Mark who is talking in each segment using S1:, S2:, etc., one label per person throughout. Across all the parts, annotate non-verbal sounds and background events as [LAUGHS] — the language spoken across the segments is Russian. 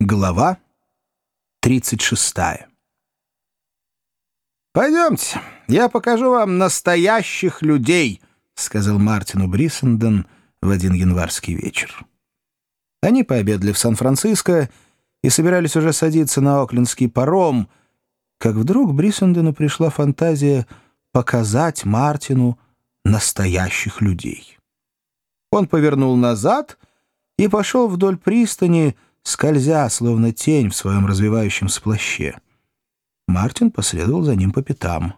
S1: Глава 36 «Пойдемте, я покажу вам настоящих людей», — сказал Мартину Бриссенден в один январский вечер. Они пообедали в Сан-Франциско и собирались уже садиться на оклендский паром, как вдруг Бриссендену пришла фантазия показать Мартину настоящих людей. Он повернул назад и пошел вдоль пристани, скользя, словно тень в своем развивающемся плаще. Мартин последовал за ним по пятам.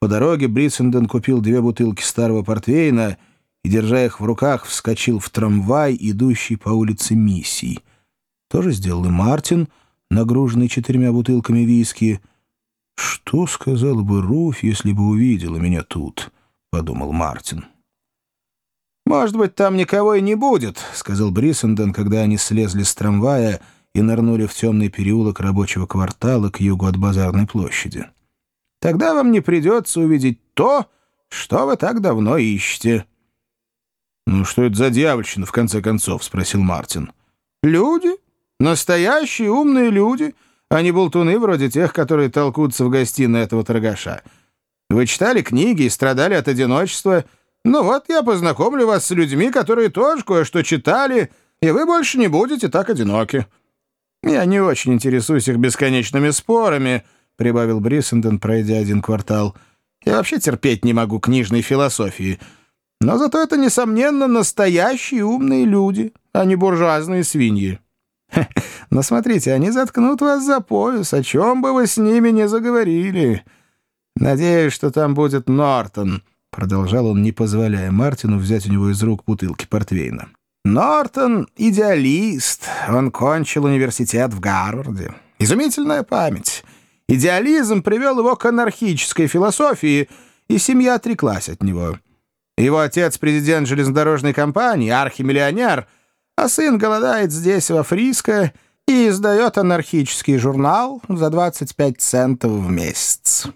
S1: По дороге Бритсенден купил две бутылки старого портвейна и, держа их в руках, вскочил в трамвай, идущий по улице Миссий. То же сделал и Мартин, нагруженный четырьмя бутылками виски. «Что сказала бы Руфь, если бы увидела меня тут?» — подумал Мартин. «Может быть, там никого и не будет», — сказал Бриссенден, когда они слезли с трамвая и нырнули в темный переулок рабочего квартала к югу от Базарной площади. «Тогда вам не придется увидеть то, что вы так давно ищете». «Ну что это за дьявольщина, в конце концов?» — спросил Мартин. «Люди. Настоящие умные люди, а не болтуны вроде тех, которые толкутся в гостиной этого торгаша. Вы читали книги и страдали от одиночества». Ну вот я познакомлю вас с людьми, которые тоже кое-что читали, и вы больше не будете так одиноки. Я не очень интересуюсь их бесконечными спорами, — прибавил Бриссенден, пройдя один квартал. Я вообще терпеть не могу книжной философии. Но зато это, несомненно, настоящие умные люди, а не буржуазные свиньи. Но смотрите, они заткнут вас за пояс, о чем бы вы с ними не заговорили. Надеюсь, что там будет Нортон». Продолжал он, не позволяя Мартину взять у него из рук бутылки портвейна. «Нортон — идеалист. Он кончил университет в Гарварде. Изумительная память. Идеализм привел его к анархической философии, и семья отреклась от него. Его отец — президент железнодорожной компании, архимиллионер, а сын голодает здесь, во Фриско, и издает анархический журнал за 25 центов в месяц».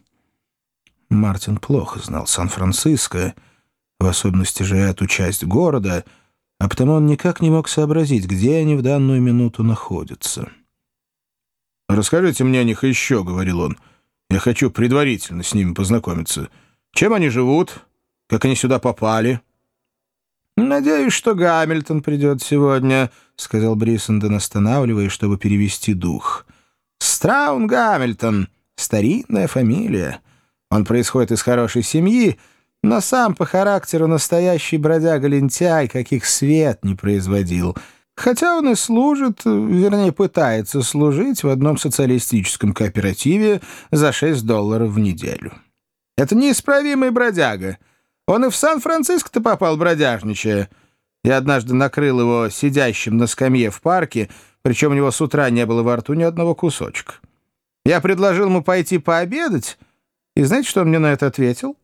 S1: Мартин плохо знал Сан-Франциско, в особенности же эту часть города, а потому он никак не мог сообразить, где они в данную минуту находятся. «Расскажите мне о них еще», — говорил он. «Я хочу предварительно с ними познакомиться. Чем они живут? Как они сюда попали?» «Надеюсь, что Гамильтон придет сегодня», — сказал Бриссенден, останавливаясь, чтобы перевести дух. «Страун Гамильтон. Старинная фамилия. Он происходит из хорошей семьи, но сам по характеру настоящий бродяга-лентяй, каких свет не производил. Хотя он и служит, вернее, пытается служить в одном социалистическом кооперативе за 6 долларов в неделю. Это неисправимый бродяга. Он и в Сан-Франциско-то попал бродяжничая. Я однажды накрыл его сидящим на скамье в парке, причем у него с утра не было во рту ни одного кусочка. Я предложил ему пойти пообедать, и знаете, что он мне на это ответил?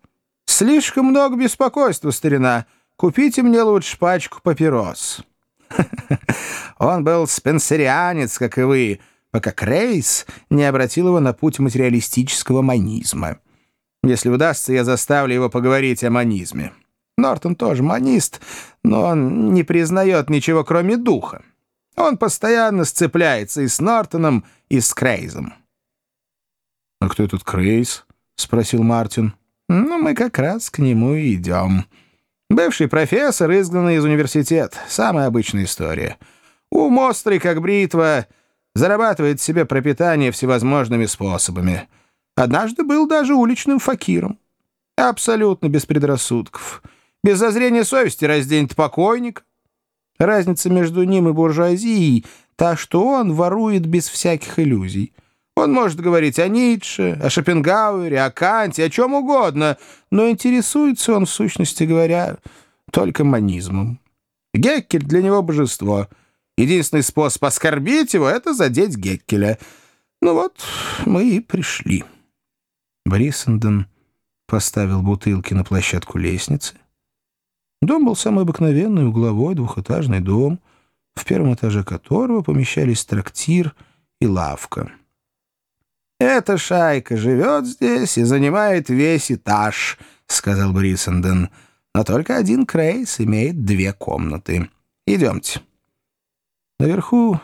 S1: «Слишком много беспокойства, старина. Купите мне лучше пачку папирос». [LAUGHS] Он был спенсерианец, как и вы, пока Крейс не обратил его на путь материалистического манизма. Если удастся, я заставлю его поговорить о манизме. Нортон тоже манист, но он не признает ничего, кроме духа. Он постоянно сцепляется и с Нортоном, и с Крейзом. «А кто этот Крейз?» — спросил Мартин. «Ну, мы как раз к нему и идем. Бывший профессор, изгнанный из университета. Самая обычная история. Ум острый, как бритва, зарабатывает себе пропитание всевозможными способами. Однажды был даже уличным факиром. Абсолютно без предрассудков. Без зазрения совести разденет покойник. Разница между ним и буржуазией — та, что он ворует без всяких иллюзий. Он может говорить о Ницше, о Шопенгауэре, о Канте, о чем угодно, но интересуется он, в сущности говоря, только манизмом. Геккель для него божество. Единственный способ оскорбить его — это задеть Геккеля. Ну вот, мы и пришли. Брисенден поставил бутылки на площадку лестницы. Дом был самый обыкновенный, угловой, двухэтажный дом, в первом этаже которого помещались трактир и лавка. «Эта шайка живет здесь и занимает весь этаж», — сказал Брисенден. «Но только один Крейс имеет две комнаты. Идемте». Наверху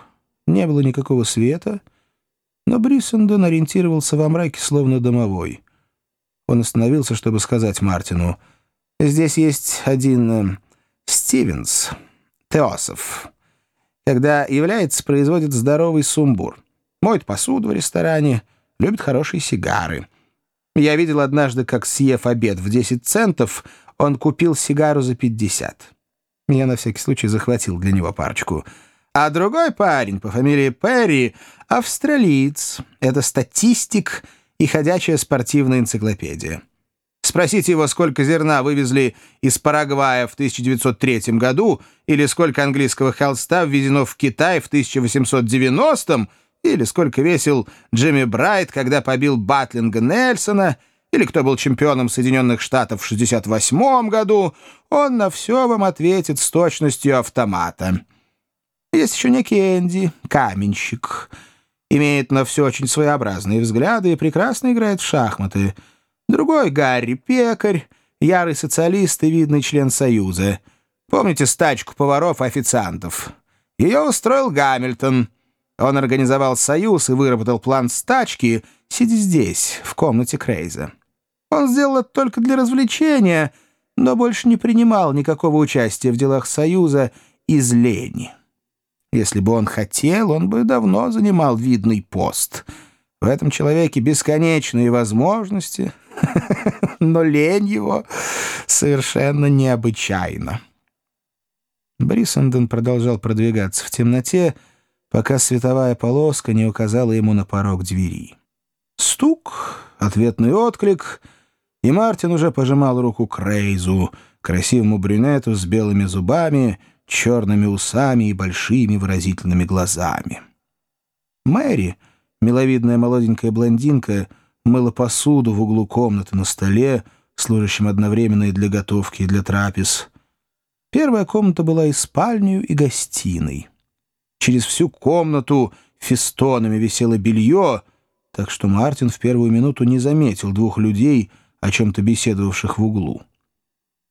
S1: Не было никакого света, но Бриссенден ориентировался во мраке словно домовой. Он остановился, чтобы сказать Мартину, «Здесь есть один э, Стивенс, Теосов. Когда является, производит здоровый сумбур. Моет посуду в ресторане, любит хорошие сигары. Я видел однажды, как, съев обед в 10 центов, он купил сигару за 50. Я на всякий случай захватил для него парочку. А другой парень по фамилии Перри — австралиец. Это статистик и ходячая спортивная энциклопедия. Спросите его, сколько зерна вывезли из Парагвая в 1903 году, или сколько английского холста ввезено в Китай в 1890 или сколько весил Джимми Брайт, когда побил Батлинга Нельсона, или кто был чемпионом Соединенных Штатов в 68 году, он на все вам ответит с точностью автомата. Есть еще некий Энди, каменщик. Имеет на все очень своеобразные взгляды и прекрасно играет в шахматы. Другой — Гарри Пекарь, ярый социалист и видный член Союза. Помните стачку поваров-официантов? Ее устроил Гамильтон — он организовал союз и выработал план стачки, сидя здесь, в комнате Крейза. Он сделал это только для развлечения, но больше не принимал никакого участия в делах союза из лени. Если бы он хотел, он бы давно занимал видный пост. В этом человеке бесконечные возможности, [LAUGHS] но лень его совершенно необычайна. Брисенден продолжал продвигаться в темноте, пока световая полоска не указала ему на порог двери. Стук, ответный отклик, и Мартин уже пожимал руку Крейзу, красивому брюнету с белыми зубами, черными усами и большими выразительными глазами. Мэри, миловидная молоденькая блондинка, мыла посуду в углу комнаты на столе, служащем одновременно и для готовки, и для трапез. Первая комната была и спальней, и гостиной. Через всю комнату фестонами висело белье, так что Мартин в первую минуту не заметил двух людей, о чем-то беседовавших в углу.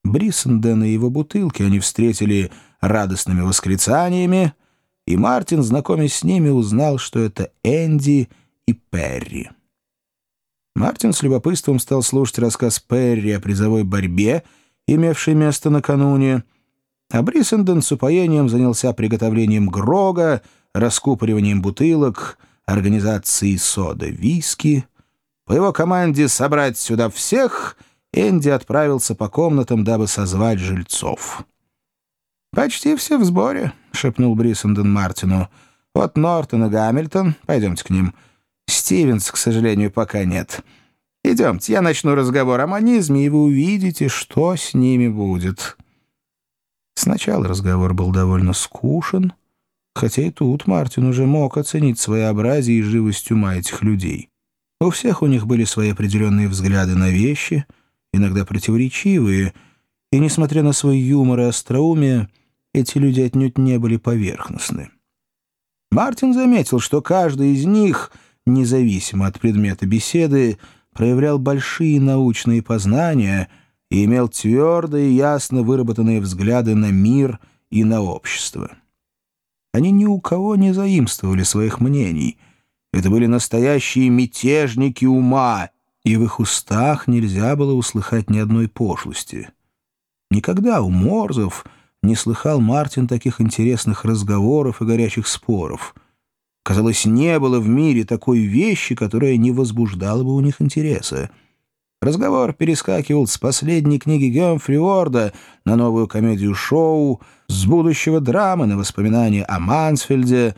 S1: Бриссендена и его бутылки они встретили радостными восклицаниями, и Мартин, знакомясь с ними, узнал, что это Энди и Перри. Мартин с любопытством стал слушать рассказ Перри о призовой борьбе, имевшей место накануне, а Бриссенден с упоением занялся приготовлением грога, раскупориванием бутылок, организацией сода-виски. По его команде «собрать сюда всех» Энди отправился по комнатам, дабы созвать жильцов. «Почти все в сборе», — шепнул Бриссенден Мартину. «Вот Нортон и Гамильтон. Пойдемте к ним. Стивенс, к сожалению, пока нет. Идемте, я начну разговор о манизме, и вы увидите, что с ними будет». Сначала разговор был довольно скушен, хотя и тут Мартин уже мог оценить своеобразие и живость ума этих людей. У всех у них были свои определенные взгляды на вещи, иногда противоречивые, и, несмотря на свой юмор и остроумие, эти люди отнюдь не были поверхностны. Мартин заметил, что каждый из них, независимо от предмета беседы, проявлял большие научные познания — и имел твердые и ясно выработанные взгляды на мир и на общество. Они ни у кого не заимствовали своих мнений. Это были настоящие мятежники ума, и в их устах нельзя было услыхать ни одной пошлости. Никогда у Морзов не слыхал Мартин таких интересных разговоров и горячих споров. Казалось, не было в мире такой вещи, которая не возбуждала бы у них интереса. Разговор перескакивал с последней книги Гемфри Уорда на новую комедию-шоу, с будущего драмы на воспоминания о Мансфельде.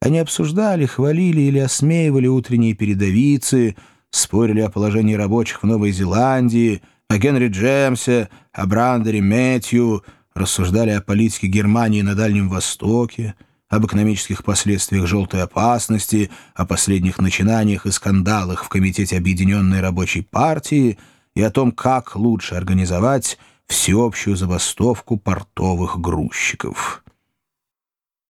S1: Они обсуждали, хвалили или осмеивали утренние передовицы, спорили о положении рабочих в Новой Зеландии, о Генри Джемсе, о Брандере Мэтью, рассуждали о политике Германии на Дальнем Востоке, об экономических последствиях желтой опасности, о последних начинаниях и скандалах в Комитете Объединенной Рабочей партии и о том, как лучше организовать всеобщую забастовку портовых грузчиков.